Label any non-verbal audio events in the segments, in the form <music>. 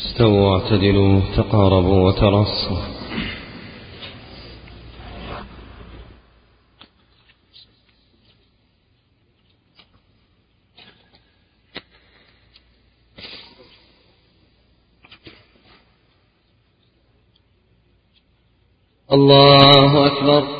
استووا واعتدلوا تقاربوا وتراصوا. الله أكبر.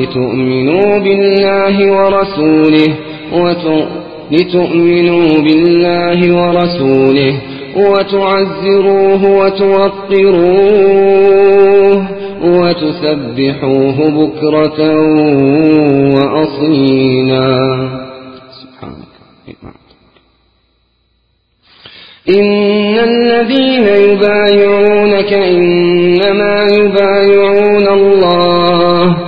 لتؤمنوا بالله ورسوله لتؤمنوا بالله ورسوله وتعزروه وتوقروه وتسبحوه بكرة وأصيلا. إن الذين يبايعونك إنما يبايعون الله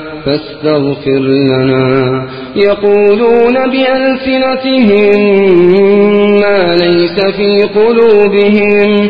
فاستغفر لنا. يقولون بألسنتهم ما ليس في قلوبهم.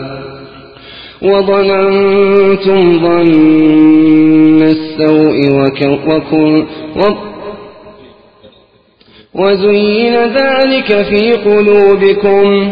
وظننتم ظن السوء وكن وزين ذلك في قلوبكم.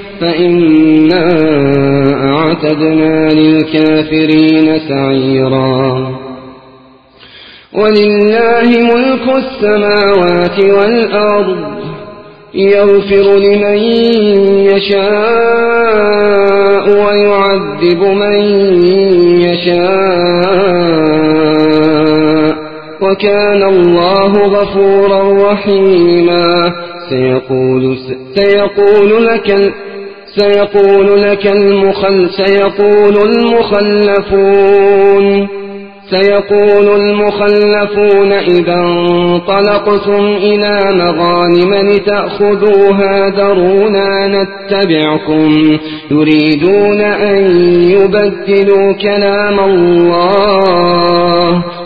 فإنا أعتدنا للكافرين سعيرا. ولله ملك السماوات والأرض يغفر لمن يشاء ويعذب من يشاء. وكان الله غفورا رحيما. سيقول, سيقول لك سيقول لك المخل سيقول المخلفون. سيقول المخلفون إذا انطلقتم إلى مغانم لتأخذوها ذرونا نتبعكم. يريدون أن يبدلوا كلام الله.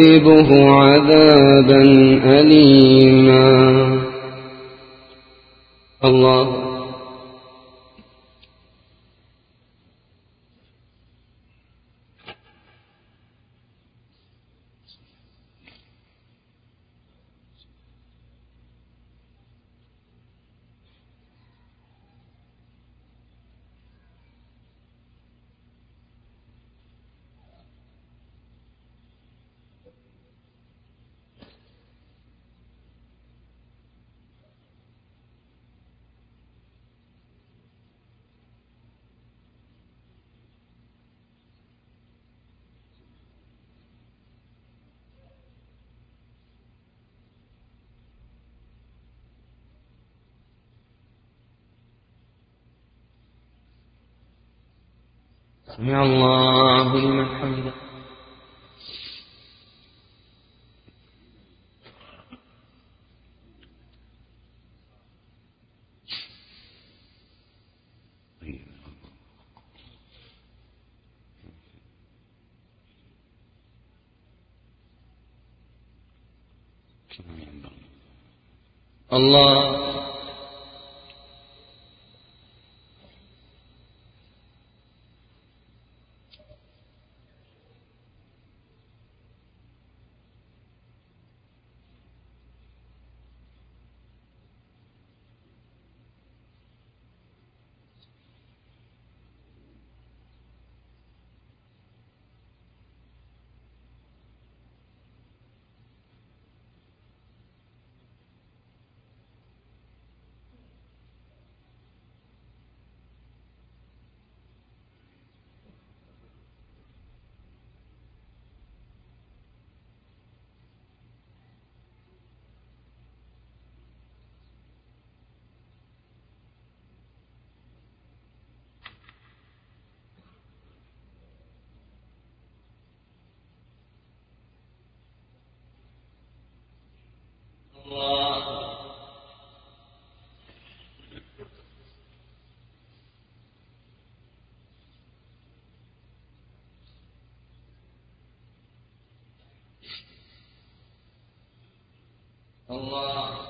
يعذبه عذابا أليما. الله سمع الله لمن حمده. الله الله.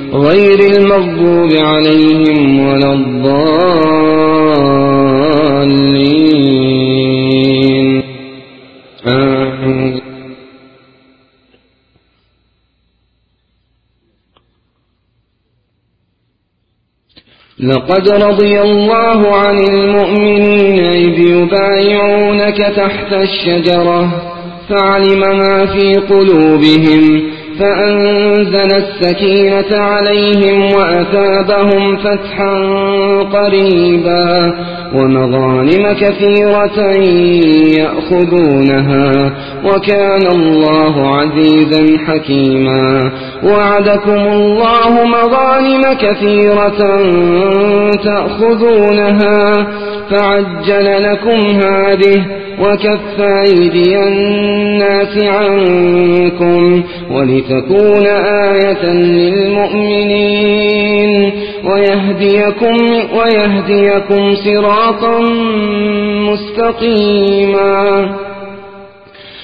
غير المغضوب عليهم ولا الضالين. لقد رضي الله عن المؤمنين إذ يبايعونك تحت الشجرة فعلم ما في قلوبهم فأنزل السكينة عليهم وأثابهم فتحا قريبا ومغانم كثيرة يأخذونها وكان الله عزيزا حكيما وعدكم الله مغانم كثيرة تأخذونها فعجل لكم هذه وكف أيدي الناس عنكم ولتكون آية للمؤمنين ويهديكم, ويهديكم صراطا مستقيما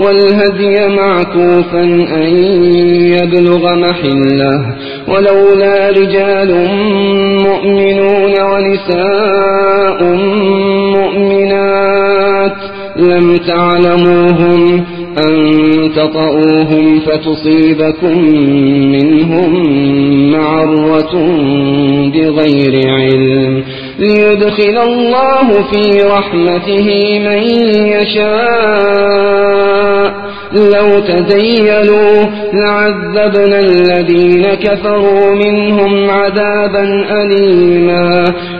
والهدي معكوفا أن يبلغ محله. ولولا رجال مؤمنون ونساء مؤمنات لم تعلموهم أن تطؤوهم فتصيبكم منهم معرة بغير علم. ليدخل الله في رحمته من يشاء. لو تدينوا لعذبنا الذين كفروا منهم عذابا أليما.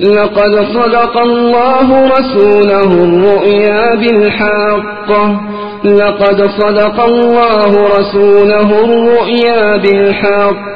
لقد صدق الله رسوله الرؤيا بالحق. لقد صدق الله رسوله الرؤيا بالحق.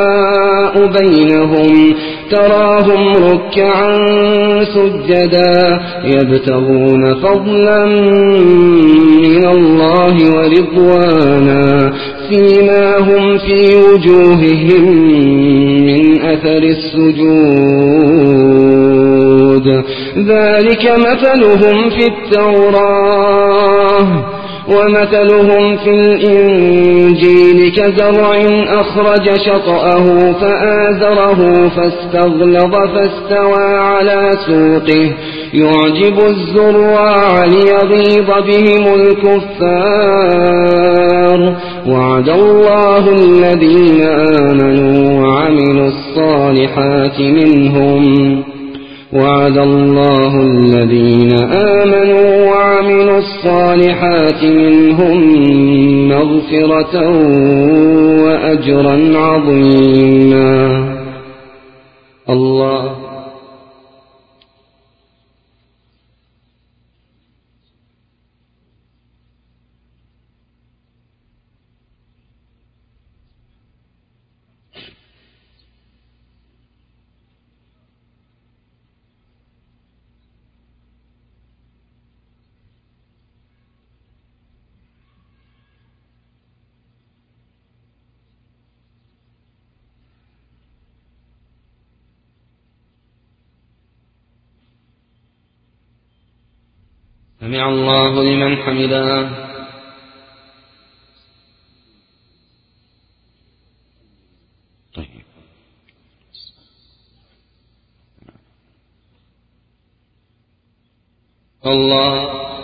بينهم. تراهم ركعا سجدا يبتغون فضلا من الله ورضوانا. فيما هم في وجوههم من أثر السجود. ذلك مثلهم في التوراة. ومثلهم في الإنجيل كزرع أخرج شطأه فآزره فاستغلظ فاستوى على سوقه. يعجب الزراع ليغيظ بهم الكفار. وعد الله الذين آمنوا وعملوا الصالحات منهم. وعد الله الذين آمنوا وعملوا الصالحات منهم مغفرة وأجرا عظيما. الله سمع الله لمن حمده. طيب. الله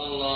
الله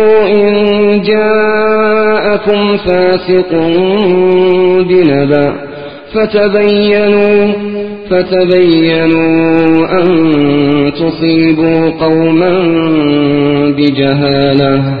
إن جاءكم فاسق بنبأ فتبينوا فتبينوا أن تصيبوا قوما بجهالة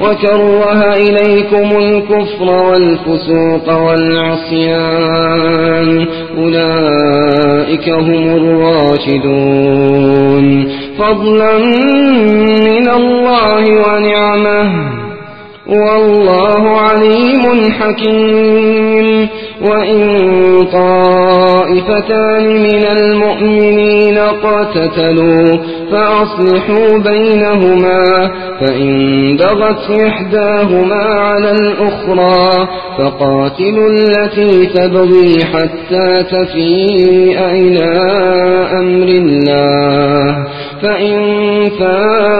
وكره إليكم الكفر والفسوق والعصيان. أولئك هم الراشدون. فضلا من الله ونعمة. والله عليم حكيم. وإن طائفتان من المؤمنين اقتتلوا فأصلحوا بينهما فإن بغت إحداهما على الأخرى فقاتلوا التي تبغي حتى تفيء إلى أمر الله. فإن فاءت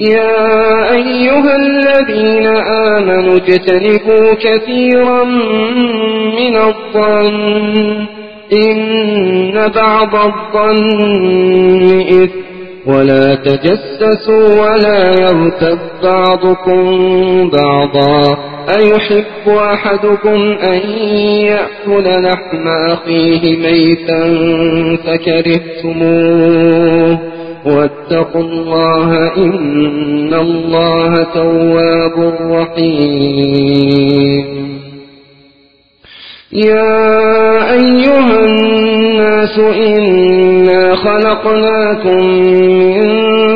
يا أيها الذين آمنوا اجتنبوا كثيرا من الظن. إن بعض الظن إثم. ولا تجسسوا ولا يغتب بعضكم بعضا. أيحب أحدكم أن يأكل لحم أخيه ميتا فكرهتموه. واتقوا الله إن الله تواب رحيم. يا أيها الناس إنا خلقناكم من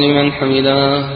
لمن حمده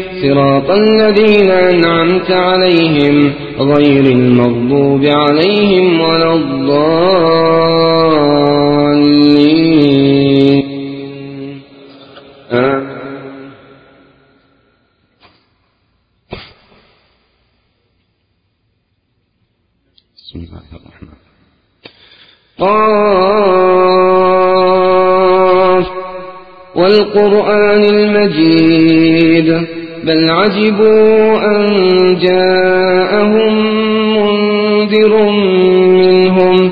صراط الذين أنعمت عليهم غير المغضوب عليهم ولا الضالين. بسم الله الرحمن والقرآن المجيد. بل عجبوا أن جاءهم منذر منهم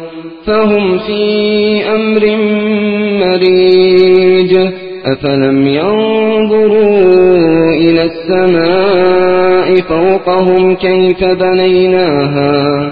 فهم في أمر مريج أفلم ينظروا إلى السماء فوقهم كيف بنيناها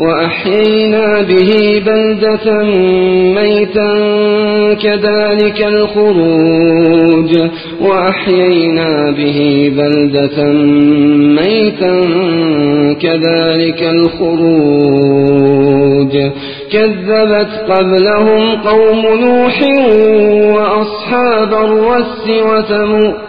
وأحيينا به بلدة ميتا كذلك الخروج. وأحيينا به بلدة ميتا كذلك الخروج. كذبت قبلهم قوم نوح وأصحاب الرس وثمود.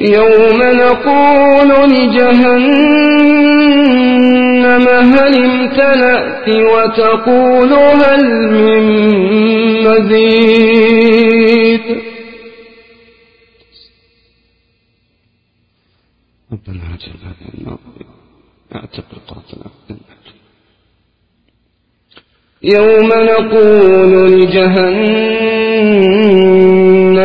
يوم نقول لجهنم هل امتلأت وتقول هل من مزيد؟ ربنا عجل هذا النار اعتق القاتل يوم نقول لجهنم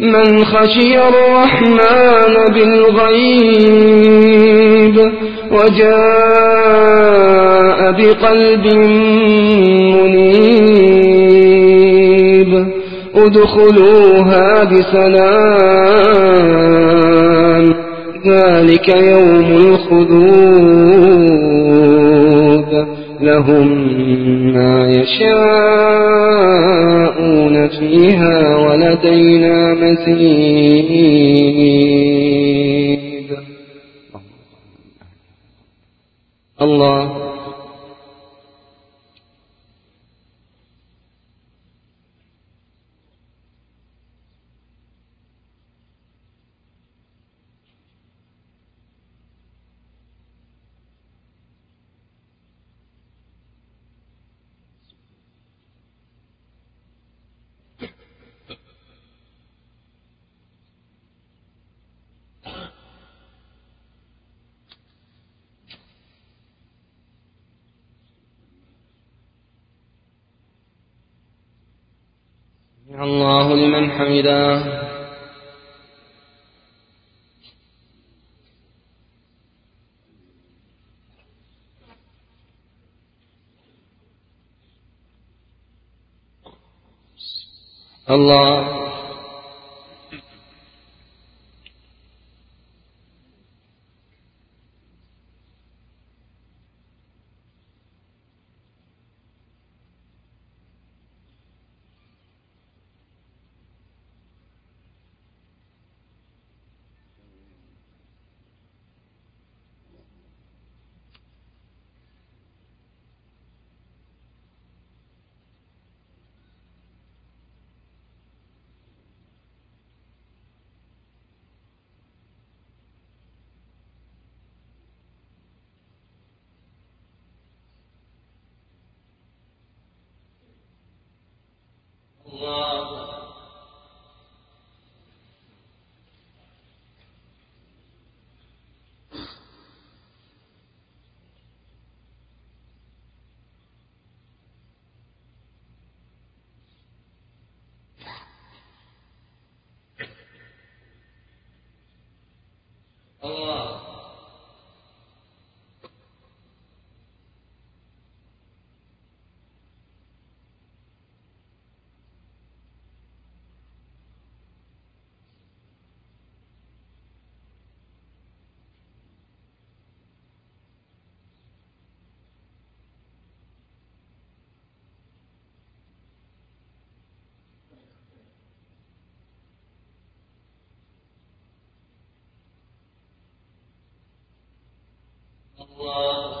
من خشي الرحمن بالغيب وجاء بقلب منيب. ادخلوها بسلام. ذلك يوم الخلود. لهم ما يشاءون. يشاءون فيها ولدينا مزيد. الله. 我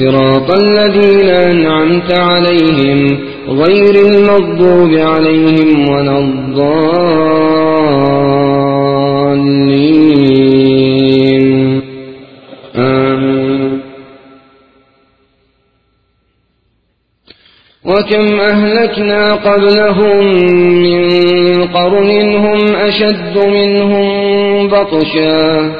صراط الذين أنعمت عليهم غير المغضوب عليهم ولا الضالين. آمين. وكم أهلكنا قبلهم من قرن هم أشد منهم بطشا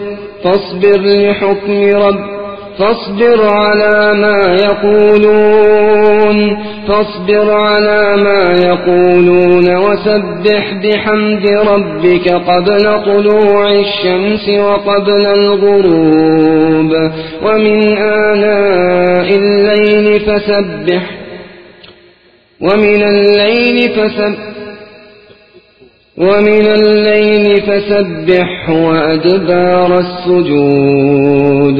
فاصبر لحكم رب فاصبر على ما يقولون فاصبر على ما يقولون وسبح بحمد ربك قبل طلوع الشمس وقبل الغروب ومن آناء الليل فسبح ومن الليل فسبح ومن الليل فسبح وأدبار السجود.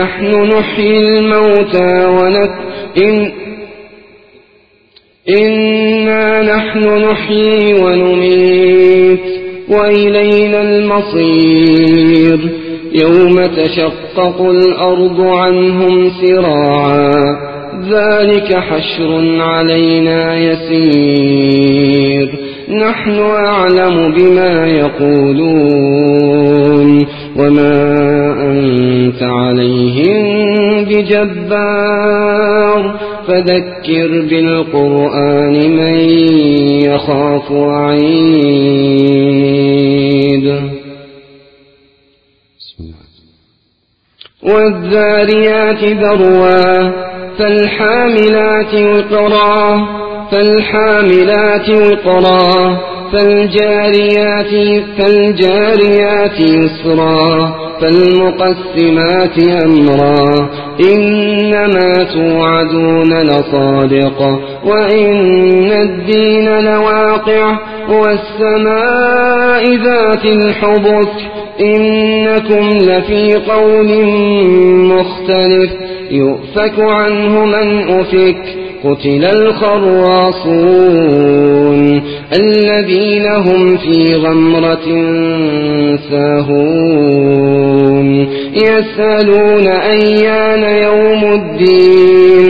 نحن نحيي الموتى ونك إن إنا نحن نحيي ونميت وإلينا المصير يوم تشقق الأرض عنهم سراعا ذلك حشر علينا يسير نحن أعلم بما يقولون وما أنت عليهم بجبار فذكر بالقرآن من يخاف الله. والذاريات ذروا فالحاملات وقرا فالحاملات وقرا فالجاريات فالجاريات يسرا فالمقسمات أمرا. إنما توعدون لصادق وإن الدين لواقع والسماء ذات الحبك. إنكم لفي قول مختلف يؤفك عنه من أفك. قتل الخراصون الذين هم في غمرة ساهون يسألون أيان يوم الدين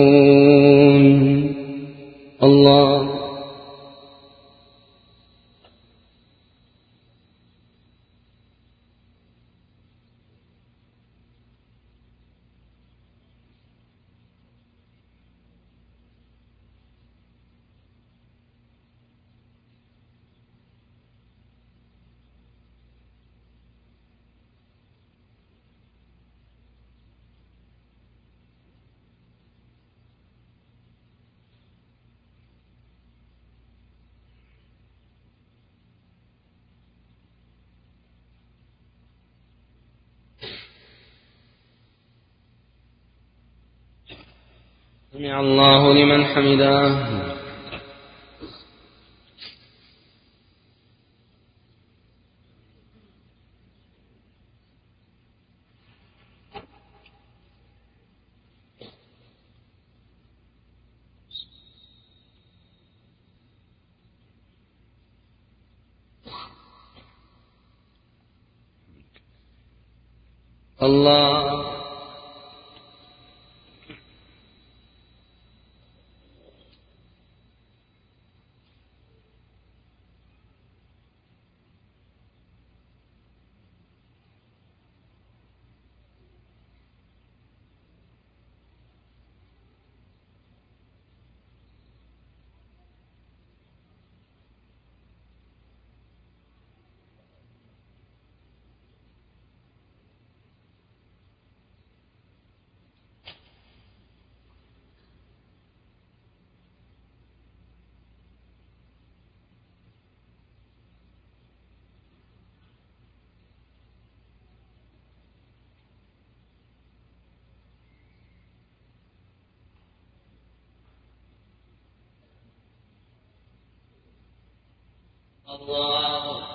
الله.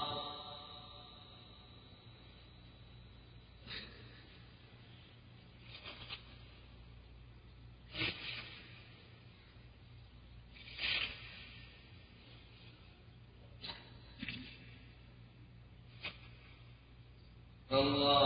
الله.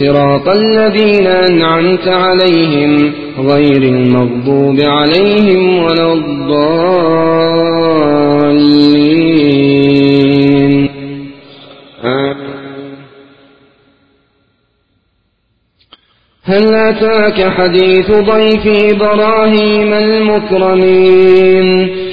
صراط الذين أنعمت عليهم غير المغضوب عليهم ولا الضالين. هل أتاك حديث ضيف إبراهيم المكرمين؟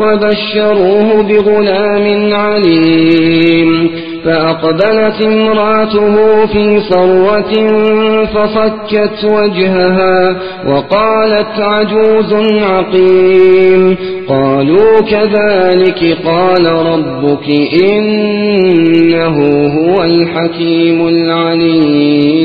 وبشروه بغلام عليم فأقبلت امرأته في صروة فصكت وجهها وقالت عجوز عقيم قالوا كذلك قال ربك إنه هو الحكيم العليم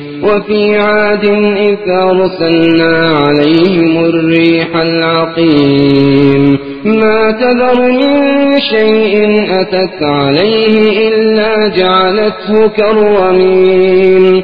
وفي عاد إذ أرسلنا عليهم الريح العقيم. ما تذر من شيء أتت عليه إلا جعلته كالرميم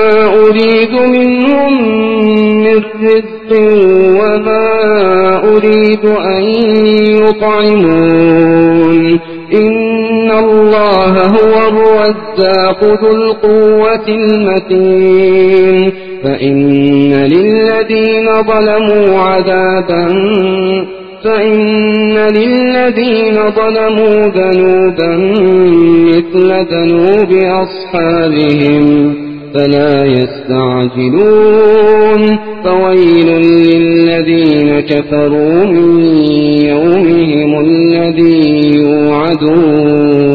أريد منهم من رزق وما أريد أن يطعمون. إن الله هو الرزاق ذو القوة المتين. فإن للذين ظلموا عذابا فإن للذين ظلموا ذنوبا مثل ذنوب أصحابهم. فلا يستعجلون. فويل للذين كفروا من يومهم الذي يوعدون.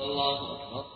الله أكبر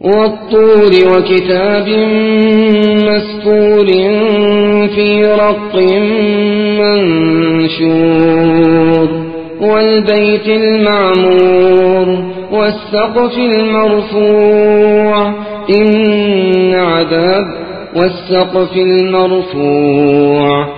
والطور وكتاب مسطور في رق منشور والبيت المعمور والسقف المرفوع إن عذاب والسقف المرفوع.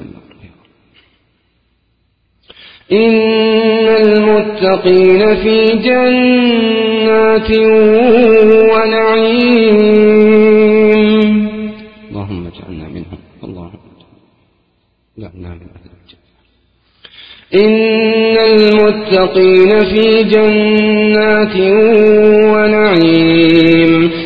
إن المتقين في جنات ونعيم اللهم اجعلنا منهم. اللهم اجعلنا من أهل الجنة. إن المتقين في جنات ونعيم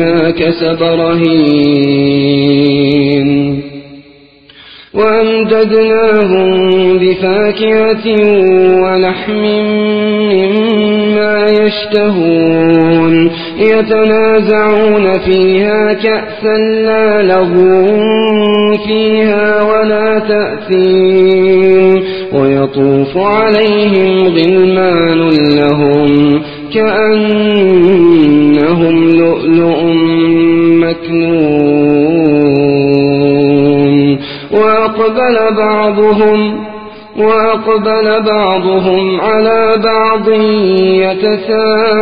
بما كسب رهين. وأمددناهم بفاكهة ولحم مما يشتهون. يتنازعون فيها كأسا لا لغو فيها ولا تأثيم. ويطوف عليهم غلمان لهم. كأنهم لؤلؤ مكنون. وأقبل بعضهم وأقبل بعضهم على بعض يتساءلون.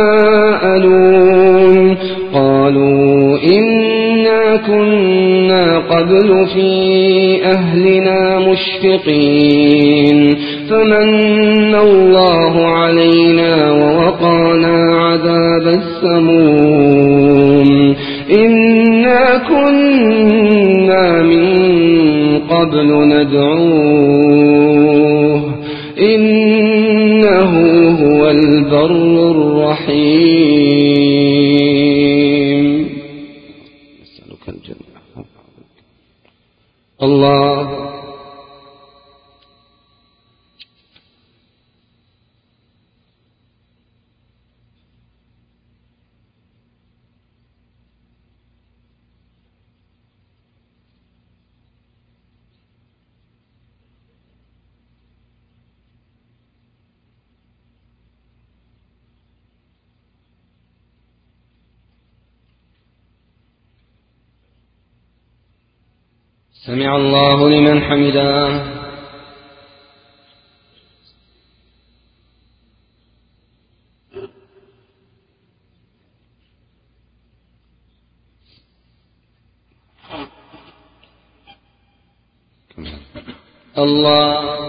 قالوا إنا كنا قبل في أهلنا مشفقين. فمن الله علينا السموم إنا كنا من قبل ندعوه إنه هو البر الرحيم الله. سمع الله لمن حمده. الله الله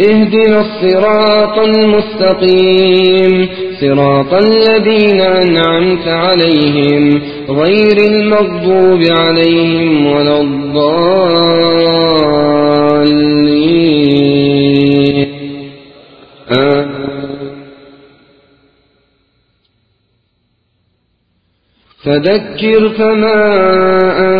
اهدنا الصراط المستقيم. صراط الذين أنعمت عليهم غير المغضوب عليهم ولا الضالين. فذكر فما أنت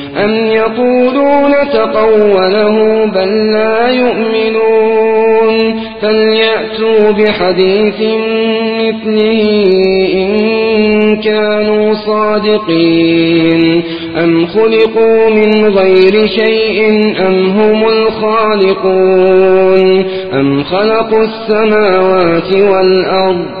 أم يقولون تقوله بل لا يؤمنون فليأتوا بحديث مثله إن كانوا صادقين أم خلقوا من غير شيء أم هم الخالقون أم خلقوا السماوات والأرض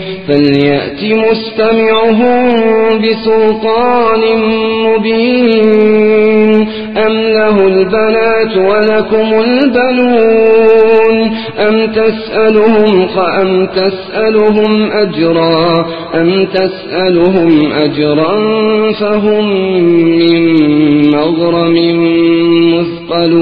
فليأت مستمعهم بسلطان مبين. أم له البنات ولكم البنون. أم تسألهم أم تسألهم أجرا. أم تسألهم أجرا فهم من مغرم مثقلون.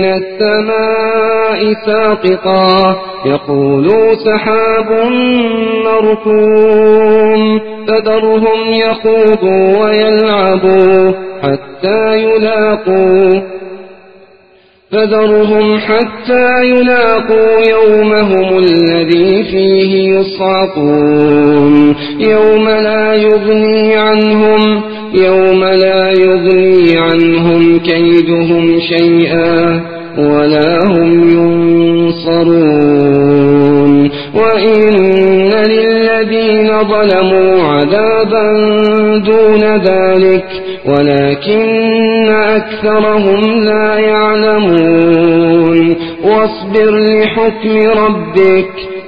السماء ساقطا يقولوا سحاب مركوم فذرهم يخوضوا ويلعبوا حتى يلاقوا فذرهم حتى يلاقوا يومهم الذي فيه يصعقون يوم لا يغني عنهم يوم لا يغني عنهم كيدهم شيئا ولا هم ينصرون. وإن للذين ظلموا عذابا دون ذلك ولكن أكثرهم لا يعلمون. واصبر لحكم ربك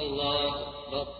الله أكبر.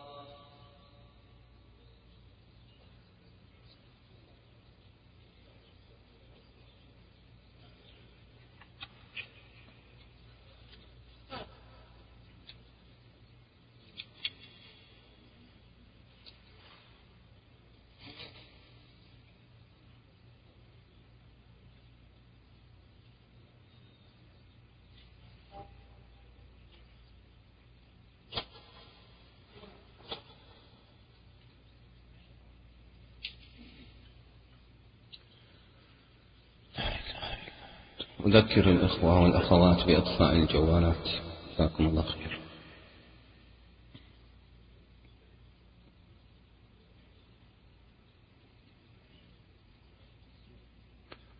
أذكر الإخوة والأخوات بإطفاء الجوالات. جزاكم الله خير.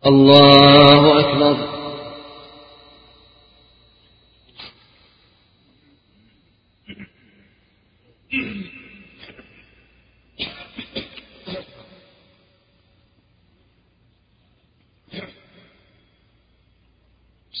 الله أكبر بسم الله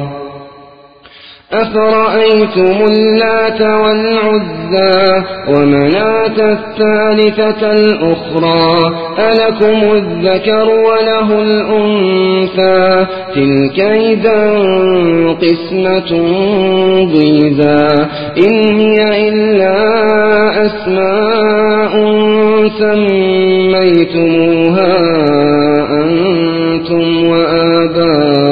أفرأيتم اللات والعزى ومناة الثالثة الأخرى ألكم الذكر وله الأنثى تلك إذا قسمة ضيزى إن هي إلا أسماء سميتموها أنتم وآباؤكم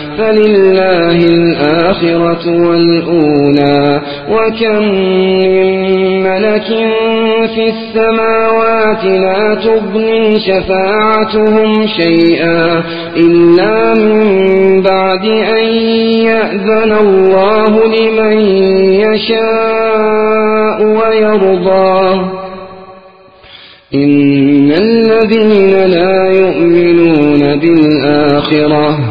فلله الآخرة والأولى وكم من ملك في السماوات لا تغني شفاعتهم شيئا إلا من بعد أن يأذن الله لمن يشاء ويرضى إن الذين لا يؤمنون بالآخرة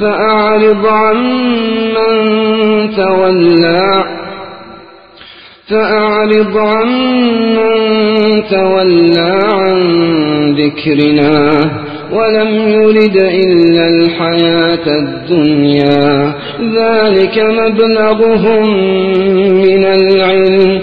فأعرض عن من تولى. فأعرض عن من تولى عن ذكرنا ولم يرد إلا الحياة الدنيا. ذلك مبلغهم من العلم.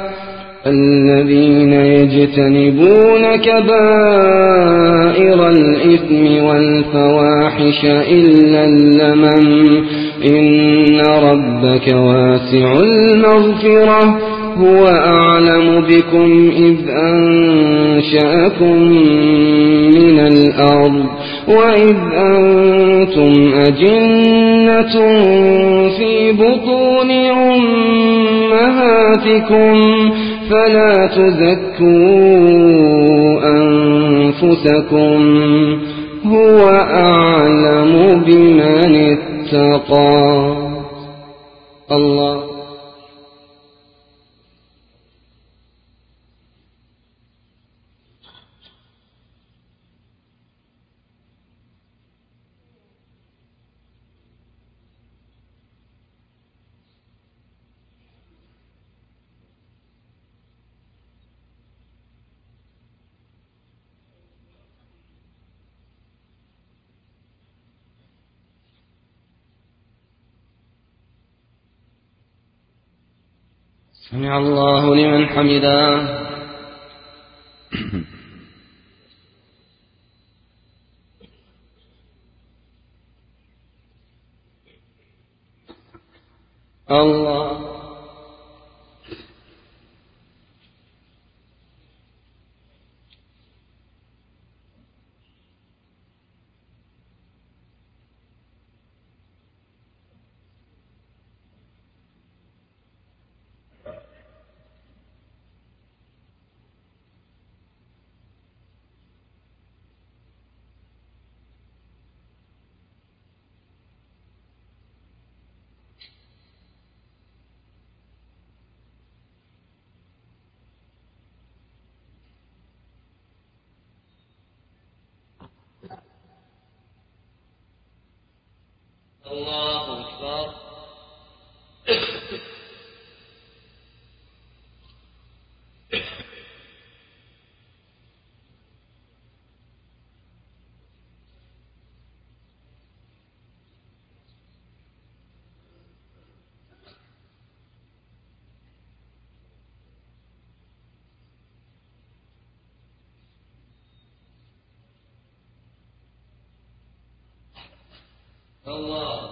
الذين يجتنبون كبائر الإثم والفواحش إلا اللمم. إن ربك واسع المغفرة. هو أعلم بكم إذ أنشأكم من الأرض. وإذ أنتم أجنة في بطون أمهاتكم. فلا تزكوا أنفسكم هو أعلم بمن اتقى. الله. سمع الله لمن حمده. <coughs> الله الله أكبر الله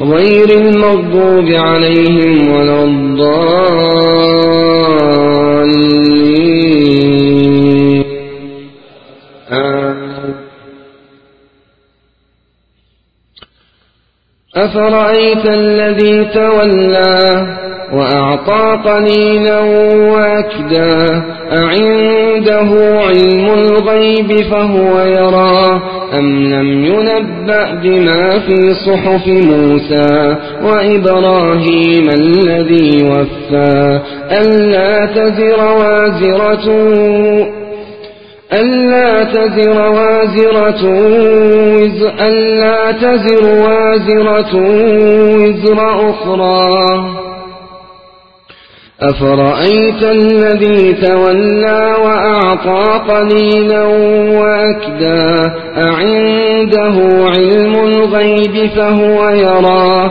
غير المغضوب عليهم ولا الضالين. أفرأيت الذي تولى وأعطى قليلا وأكدا أعنده علم الغيب فهو يرى أم لم ينبأ بما في صحف موسى وإبراهيم الذي وفى ألا تزر وازرة ألا تزر وازرة وزر ألا تزر وازرة وزر أخرى أفرأيت الذي تولى وأعطى قليلا وأكدا أعنده علم الغيب فهو يرى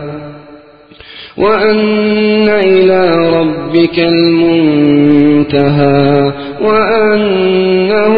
وأن إلى ربك المنتهى وأنه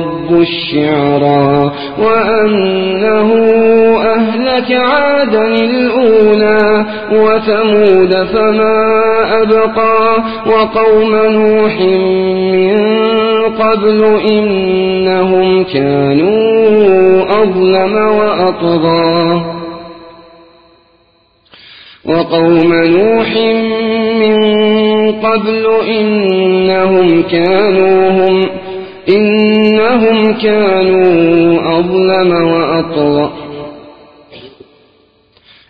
الشعرى وأنه أهلك عادا الأولى وثمود فما أبقى وقوم نوح من قبل إنهم كانوا أظلم وأطغى وقوم نوح من قبل إنهم كانوا هم إنهم كانوا أظلم وأطغى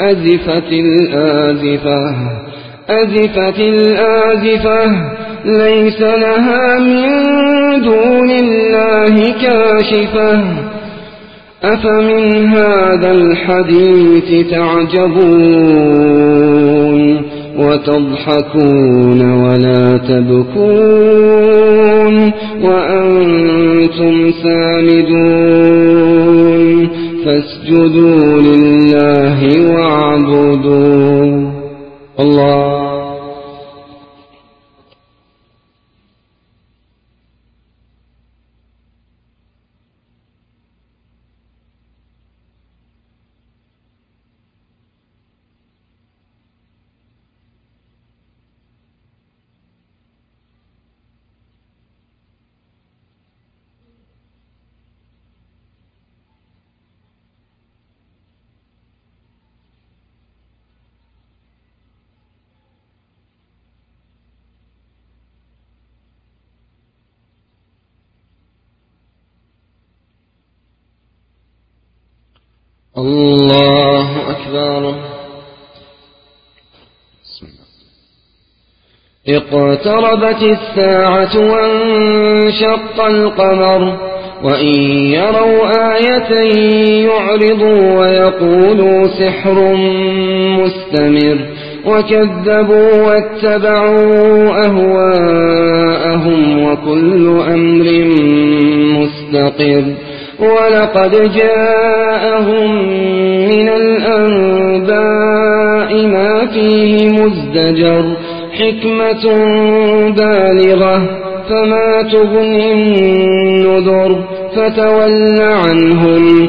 أزفت الآزفة. أزفت الآزفة. ليس لها من دون الله كاشفة. أفمن هذا الحديث تعجبون وتضحكون ولا تبكون وأنتم سامدون. فاسجدوا لله واعبدوا الله الله أكبر. اقتربت الساعة وانشق القمر وإن يروا آية يعرضوا ويقولوا سحر مستمر وكذبوا واتبعوا أهواءهم وكل أمر مستقر. ولقد جاءهم من الأنباء ما فيه مزدجر حكمة بالغة فما تغني النذر فتول عنهم.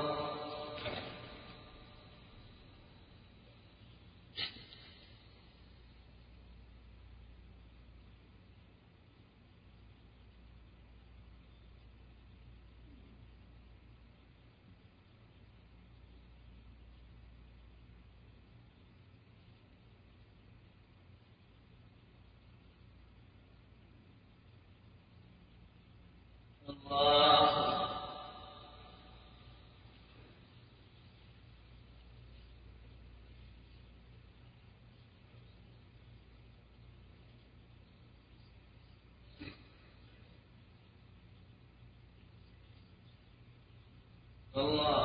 الله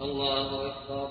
الله أكبر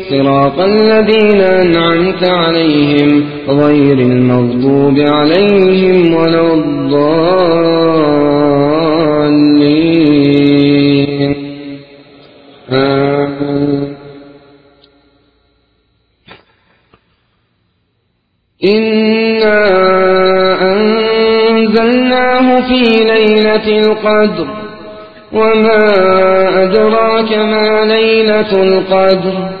صراط الذين أنعمت عليهم غير المغضوب عليهم ولا الضالين. إنا أنزلناه في ليلة القدر. وما أدراك ما ليلة القدر.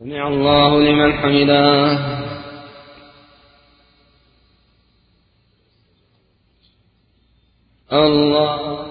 سمع الله لمن حمده. الله.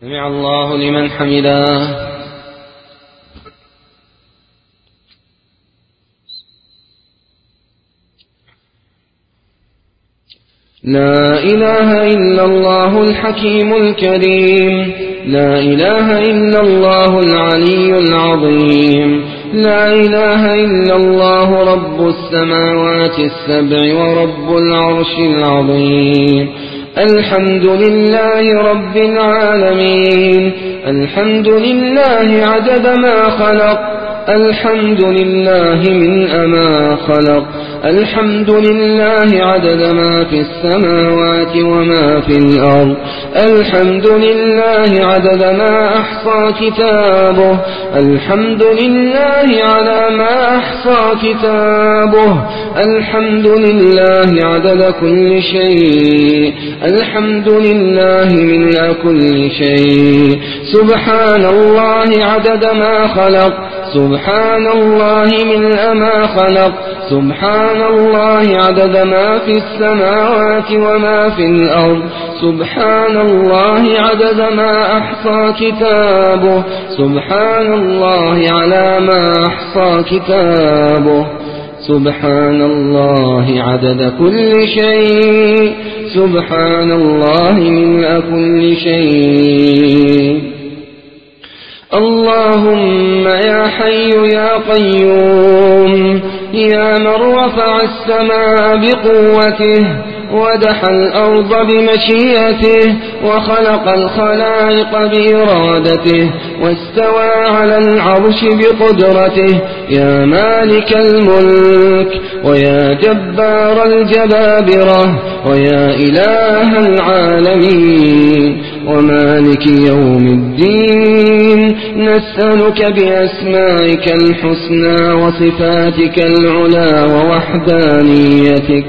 سمع الله لمن حمده. لا إله إلا الله الحكيم الكريم. لا إله إلا الله العلي العظيم. لا إله إلا الله رب السماوات السبع ورب العرش العظيم. الحمد لله رب العالمين. الحمد لله عدد ما خلق. الحمد لله من أما خلق الحمد لله عدد ما في السماوات وما في الأرض الحمد لله عدد ما أحصى كتابه الحمد لله على ما أحصى كتابه الحمد لله عدد كل شيء الحمد لله من كل شيء سبحان الله عدد ما خلق. سبحان الله من ما خلق. سبحان الله عدد ما في السماوات وما في الأرض. سبحان الله عدد ما أحصى كتابه. سبحان الله على ما أحصى كتابه. سبحان الله عدد كل شيء. سبحان الله من كل شيء. اللهم يا حي يا قيوم يا من رفع السماء بقوته ودح الأرض بمشيئته وخلق الخلائق بإرادته واستوى على العرش بقدرته يا مالك الملك ويا جبار الجبابرة ويا إله العالمين. ومالك يوم الدين؟ نسألك بأسمائك الحسنى وصفاتك العلا ووحدانيتك.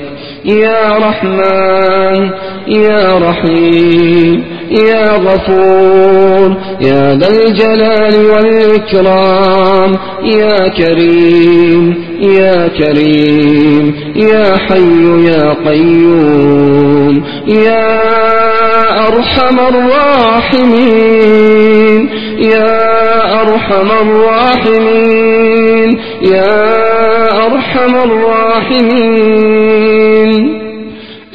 يا رحمن يا رحيم يا غفور يا ذا الجلال والإكرام يا كريم يا كريم يا حي يا قيوم يا أرحم الراحمين يا أرحم الراحمين يا أرحم الراحمين.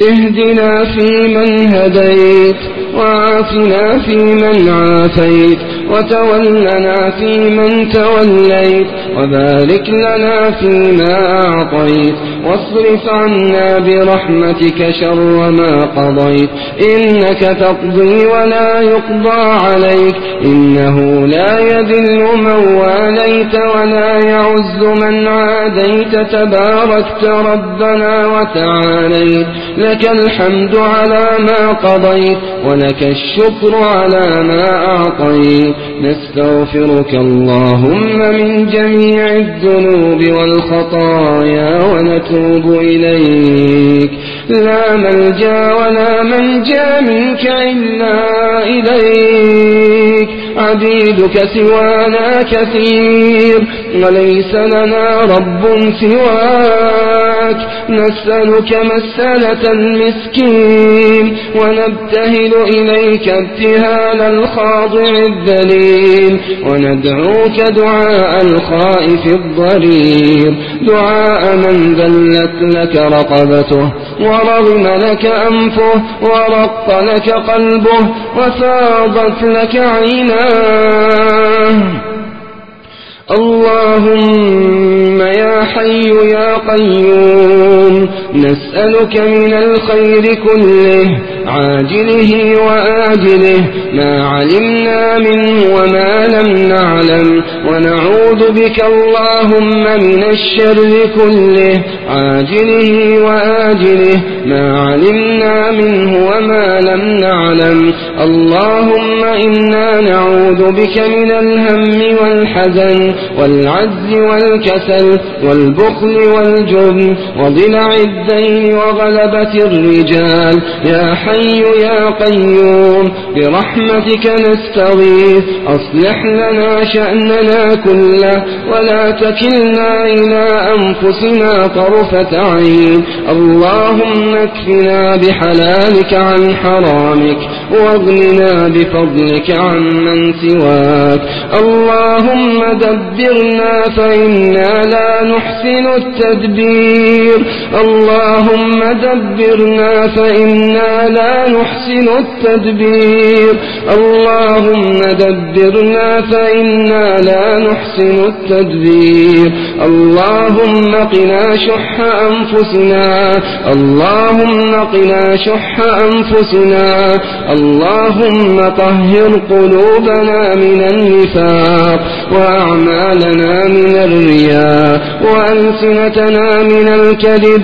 اهدنا فيمن هديت وعافنا فيمن عافيت وتولنا فيمن توليت وبارك لنا فيما أعطيت واصرف عنا برحمتك شر ما قضيت إنك تقضي ولا يقضى عليك إنه لا يذل من واليت ولا يعز من عاديت تباركت ربنا وتعاليت لك الحمد على ما قضيت ولك الشكر على ما أعطيت نستغفرك اللهم من جميع الذنوب والخطايا ونتوب إليك. لا ملجأ ولا منجأ منك إلا إليك. عبيدك سوانا كثير وليس لنا رب سواك. نسألك مسألة المسكين ونبتهل إليك ابتهال الخاضع الذليل وندعوك دعاء الخائف الضرير دعاء من ذلت لك رقبته ورغم لك أنفه ورق لك قلبه وفاضت لك عيناه. اللهم يا حي يا قيوم نسألك من الخير كله عاجله وآجله ما علمنا منه وما لم نعلم ونعوذ بك اللهم من الشر كله عاجله وآجله ما علمنا منه وما لم نعلم. اللهم إنا نعوذ بك من الهم والحزن والعجز والكسل والبخل والجبن وضلع الدين وغلبة الرجال. يا حي يا قيوم برحمتك نستغيث. أصلح لنا شأننا كله ولا تكلنا إلى أنفسنا طرفة عين. اللهم اكفنا بحلالك عن حرامك وأغننا بفضلك عن من سواك. اللهم دبرنا فإنا لا نحسن التدبير. اللهم دبرنا فإنا لا نحسن التدبير. اللهم دبرنا فإنا لا نحسن التدبير. اللهم قنا شح أنفسنا. اللهم قنا شح أنفسنا. اللهم طهر قلوبنا من النفاق وأعمالنا من الرياء وألسنتنا من الكذب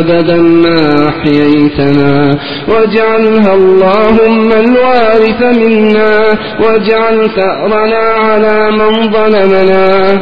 أبدا ما أحييتنا. واجعلها اللهم الوارث منا واجعل ثأرنا على من ظلمنا.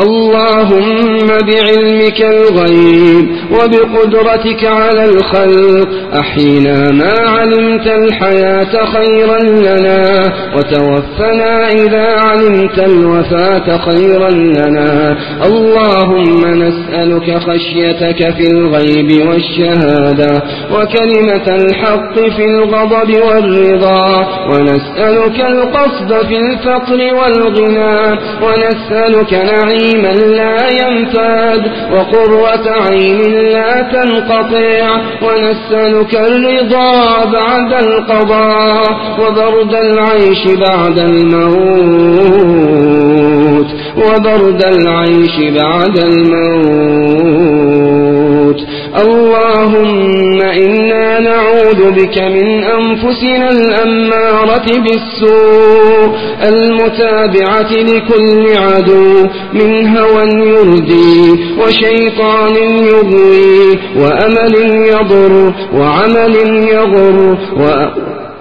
اللهم بعلمك الغيب وبقدرتك على الخلق أحينا ما علمت الحياة خيرا لنا وتوفنا إذا علمت الوفاة خيرا لنا اللهم نسألك خشيتك في الغيب والشهادة وكلمة الحق في الغضب والرضا ونسألك القصد في الفقر والغنى ونسألك نعيم نعيما لا ينفاد وقرة عين لا تنقطع ونسألك الرضا بعد القضاء وبرد العيش بعد الموت وبرد العيش بعد الموت اللهم إنا نعوذ بك من أنفسنا الأمارة بالسوء المتابعة لكل عدو من هوى يردي وشيطان يغوي وأمل يضر وعمل يغر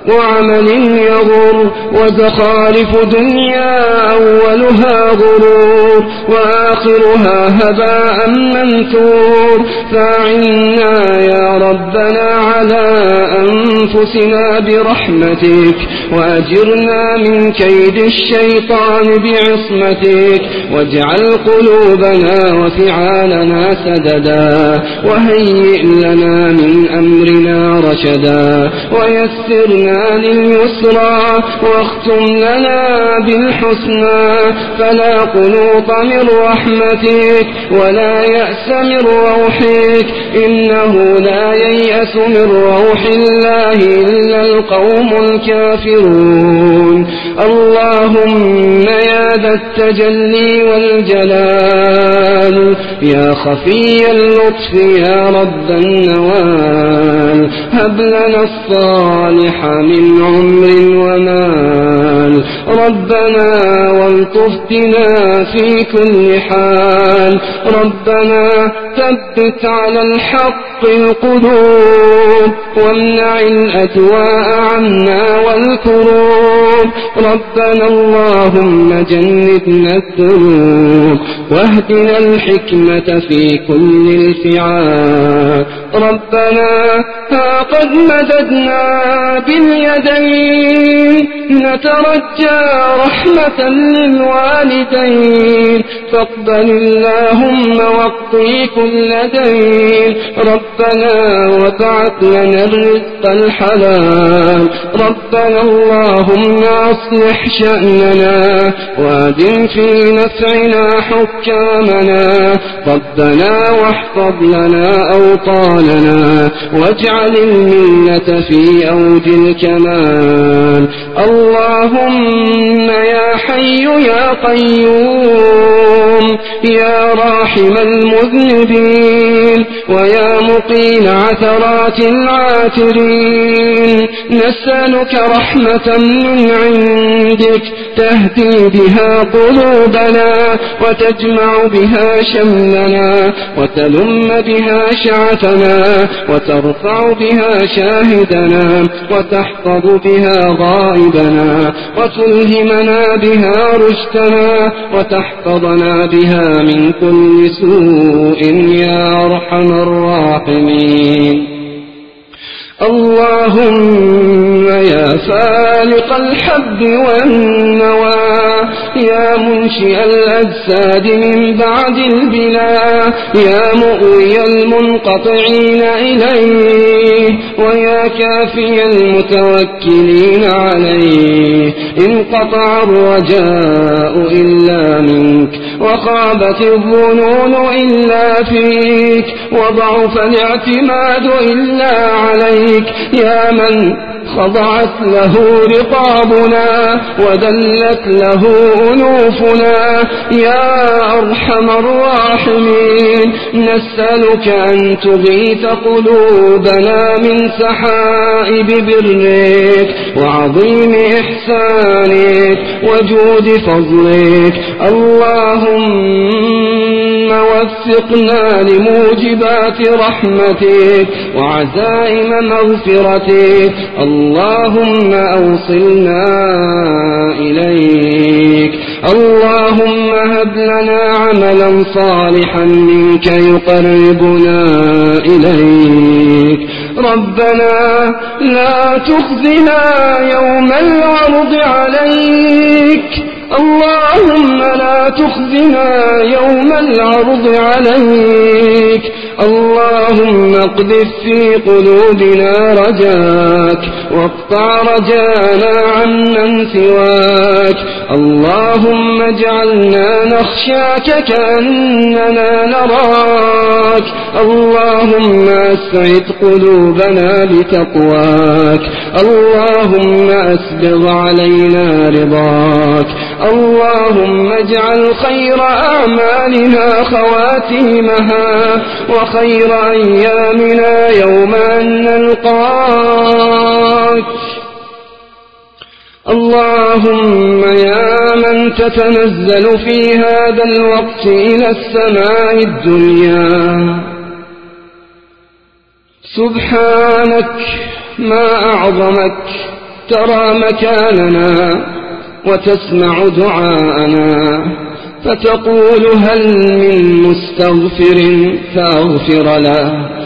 وعمل يغر وزخارف دنيا أولها غرور وآخرها هباء منثور فأعنا يا ربنا على أنفسنا برحمتك وأجرنا من كيد الشيطان بعصمتك واجعل قلوبنا وفعالنا سددا وهيئ لنا من أمرنا رشدا ويسرنا لليسرى واختم لنا بالحسنى فلا قنوط من رحمتك ولا يأس من روحك إنه لا ييأس من روح الله إلا القوم الكافرون. اللهم يا ذا التجلي والجلال يا خفي اللطف يا رب النوال هب لنا الصالح من عمر ومال ربنا والطف بنا في كل حال. ربنا ثبت على الحق القلوب وامنع الأدواء عنا والكروب. ربنا اللهم جنبنا الذنوب واهدنا الحكمة في كل الفعال. ربنا ها قد مددنا باليدين. نترجى رحمة للوالدين. فاقبل اللهم واقضي كل دين ربنا وابعث لنا الرزق الحلال. ربنا اللهم أصلح شأننا وادم في نفعنا حكامنا. ربنا واحفظ لنا أوطاننا واجعل المنة في أوج الكمال. اللهم يا حي يا قيوم يا راحم المذنبين ويا مقيل عثرات العاثرين نسألك رحمة من عندك تهدي بها قلوبنا وتجمع بها شملنا وتلم بها شعثنا وترفع بها شاهدنا وتحفظ بها غائبنا وتلهمنا بها رشدنا وتحفظنا بها من كل سوء يا أرحم الراحمين. اللهم يا فالق الحب والنوى يا منشئ الأجساد من بعد البلا يا مؤوي المنقطعين إليه ويا كافي المتوكلين عليه انقطع الرجاء إلا منك وخابت الظنون إلا فيك وضعف الاعتماد إلا عليك. يا من خضعت له رقابنا ودلت له أنوفنا. يا أرحم الراحمين نسألك أن تغيث قلوبنا من سحائب برك وعظيم إحسانك وجود فضلك. اللهم وفقنا لموجبات رحمتك وعزائم مغفرتك. اللهم أوصلنا إليك. اللهم هب لنا عملا صالحا منك يقربنا إليك. ربنا لا تخزنا يوم العرض عليك. اللهم لا تخزنا يوم العرض عليك. اللهم اقذف في قلوبنا رجاك واقطع رجانا عمن سواك. اللهم اجعلنا نخشاك كأننا نراك. اللهم أسعد قلوبنا بتقواك. اللهم أسبغ علينا رضاك. اللهم اجعل خير أعمالنا خواتيمها وخير أيامنا يوم أن نلقاك. اللهم يا من تتنزل في هذا الوقت إلى السماء الدنيا. سبحانك ما أعظمك ترى مكاننا. وتسمع دعاءنا فتقول هل من مستغفر فاغفر له.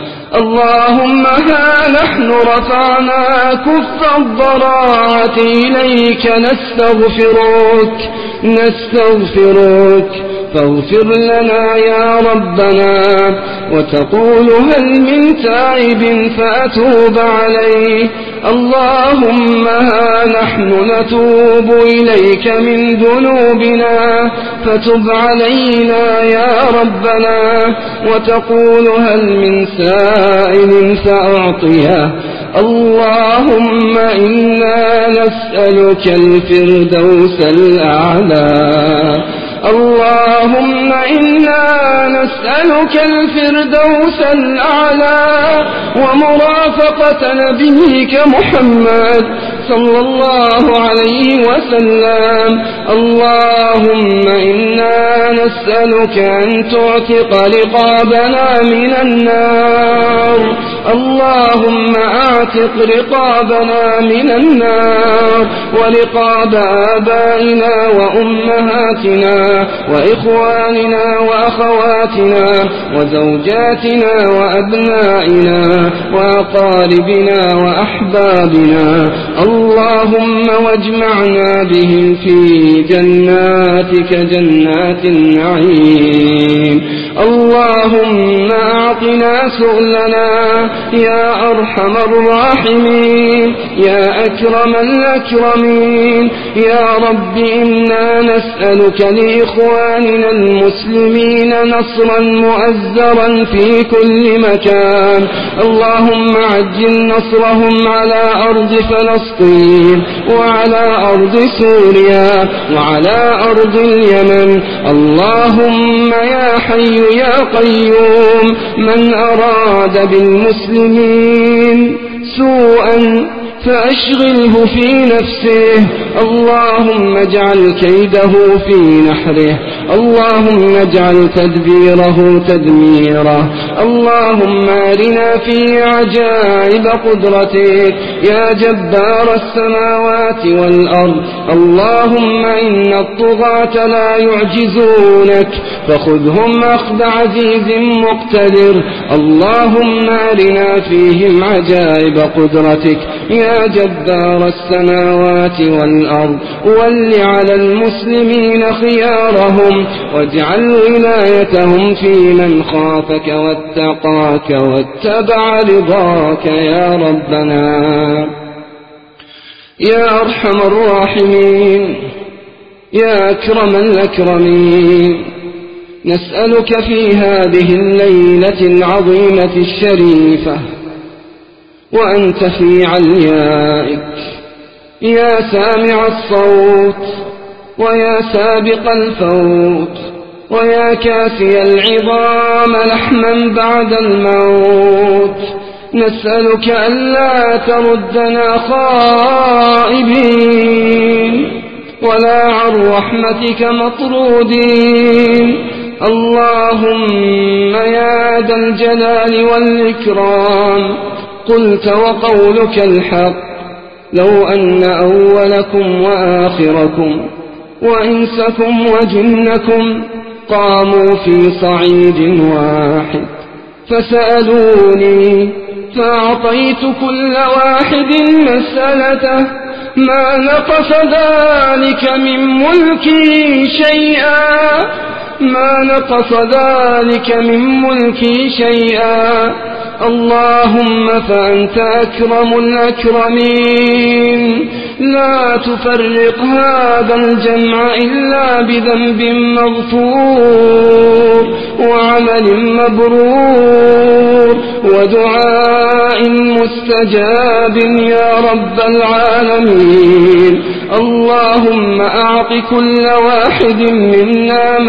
اللهم ها نحن رفعنا كف الضراعة إليك نستغفرك نستغفرك. فاغفر لنا يا ربنا وتقول هل من تائب فأتوب عليه. اللهم ها نحن نتوب إليك من ذنوبنا فتب علينا يا ربنا وتقول هل من سائل فأعطيه. اللهم إنا نسألك الفردوس الأعلى. اللهم إنا نسألك الفردوس الأعلى ومرافقة نبيك محمد صلى الله عليه وسلم. اللهم إنا نسألك أن تعتق رقابنا من النار. اللهم أعتق رقابنا من النار ورقاب آبائنا وأمهاتنا وإخواننا وأخواتنا وزوجاتنا وأبنائنا وأقاربنا وأحبابنا. اللهم واجمعنا بهم في جناتك جنات النعيم. اللهم أعطنا سؤلنا يا أرحم الراحمين يا أكرم الأكرمين. يا رب إنا نسألك لإخواننا المسلمين نصرا مؤزرا في كل مكان. اللهم عجل نصرهم على أرض فلسطين. وعلى أرض سوريا وعلى أرض اليمن. اللهم يا حي يا قيوم. من أراد بالمسلمين سوءا فأشغله في نفسه. اللهم اجعل كيده في نحره. اللهم اجعل تدبيره تدميره. اللهم أرنا في عجائب قدرتك. يا جبار السماوات والأرض. اللهم إن الطغاة لا يعجزونك. فخذهم أخذ عزيز مقتدر. اللهم أرنا فيهم عجائب قدرتك. يا جبار السماوات والأرض ول على المسلمين خيارهم واجعل ولايتهم في من خافك واتقاك واتبع رضاك يا ربنا. يا أرحم الراحمين يا أكرم الأكرمين نسألك في هذه الليلة العظيمة الشريفة وأنت في عليائك. يا سامع الصوت ويا سابق الفوت ويا كاسي العظام لحما بعد الموت. نسألك ألا تردنا خائبين ولا عن رحمتك مطرودين. اللهم يا ذا الجلال والإكرام قلت وقولك الحق. لو أن أولكم وآخركم وإنسكم وجنكم قاموا في صعيد واحد. فسألوني فأعطيت كل واحد مسألته ما نقص ذلك من ملكي شيئا. ما نقص ذلك من ملكي شيئا. اللهم فأنت أكرم الأكرمين. لا تفرق هذا الجمع إلا بذنب مغفور وعمل مبرور ودعاء مستجاب يا رب العالمين. اللهم أعط كل واحد منا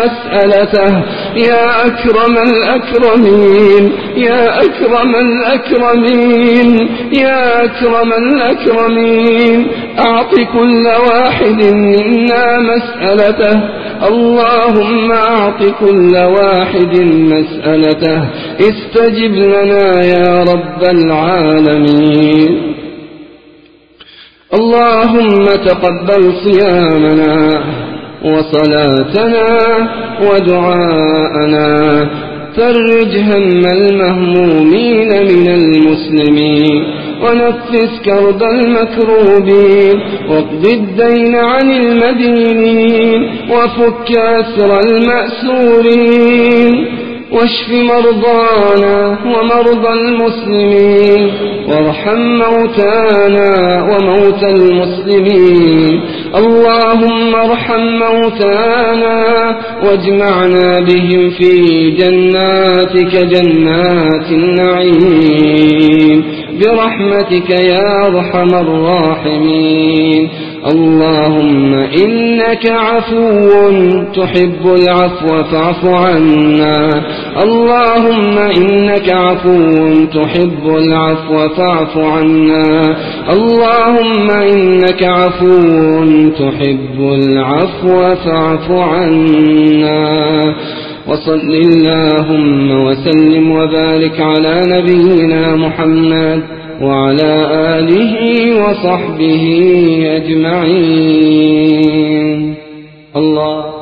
مسألته يا أكرم الأكرمين يا أكرم الأكرمين يا أكرم الأكرمين. أعط كل واحد منا مسألته. اللهم أعط كل واحد مسألته. استجب لنا يا رب العالمين. اللهم تقبل صيامنا. وصلاتنا ودعاءنا فرج هم المهمومين من المسلمين ونفس كرب المكروبين واقض الدين عن المدينين وفك أسر المأسورين واشف مرضانا ومرضى المسلمين وارحم موتانا وموتى المسلمين. اللهم ارحم موتانا واجمعنا بهم في جناتك جنات النعيم. برحمتك يا أرحم الراحمين. اللهم إنك عفو تحب العفو فاعف عنا. اللهم إنك عفو تحب العفو فاعف عنا. اللهم إنك عفو تحب العفو فاعف عنا. وصل اللهم وسلم وبارك على نبينا محمد. وعلى آله وصحبه أجمعين. الله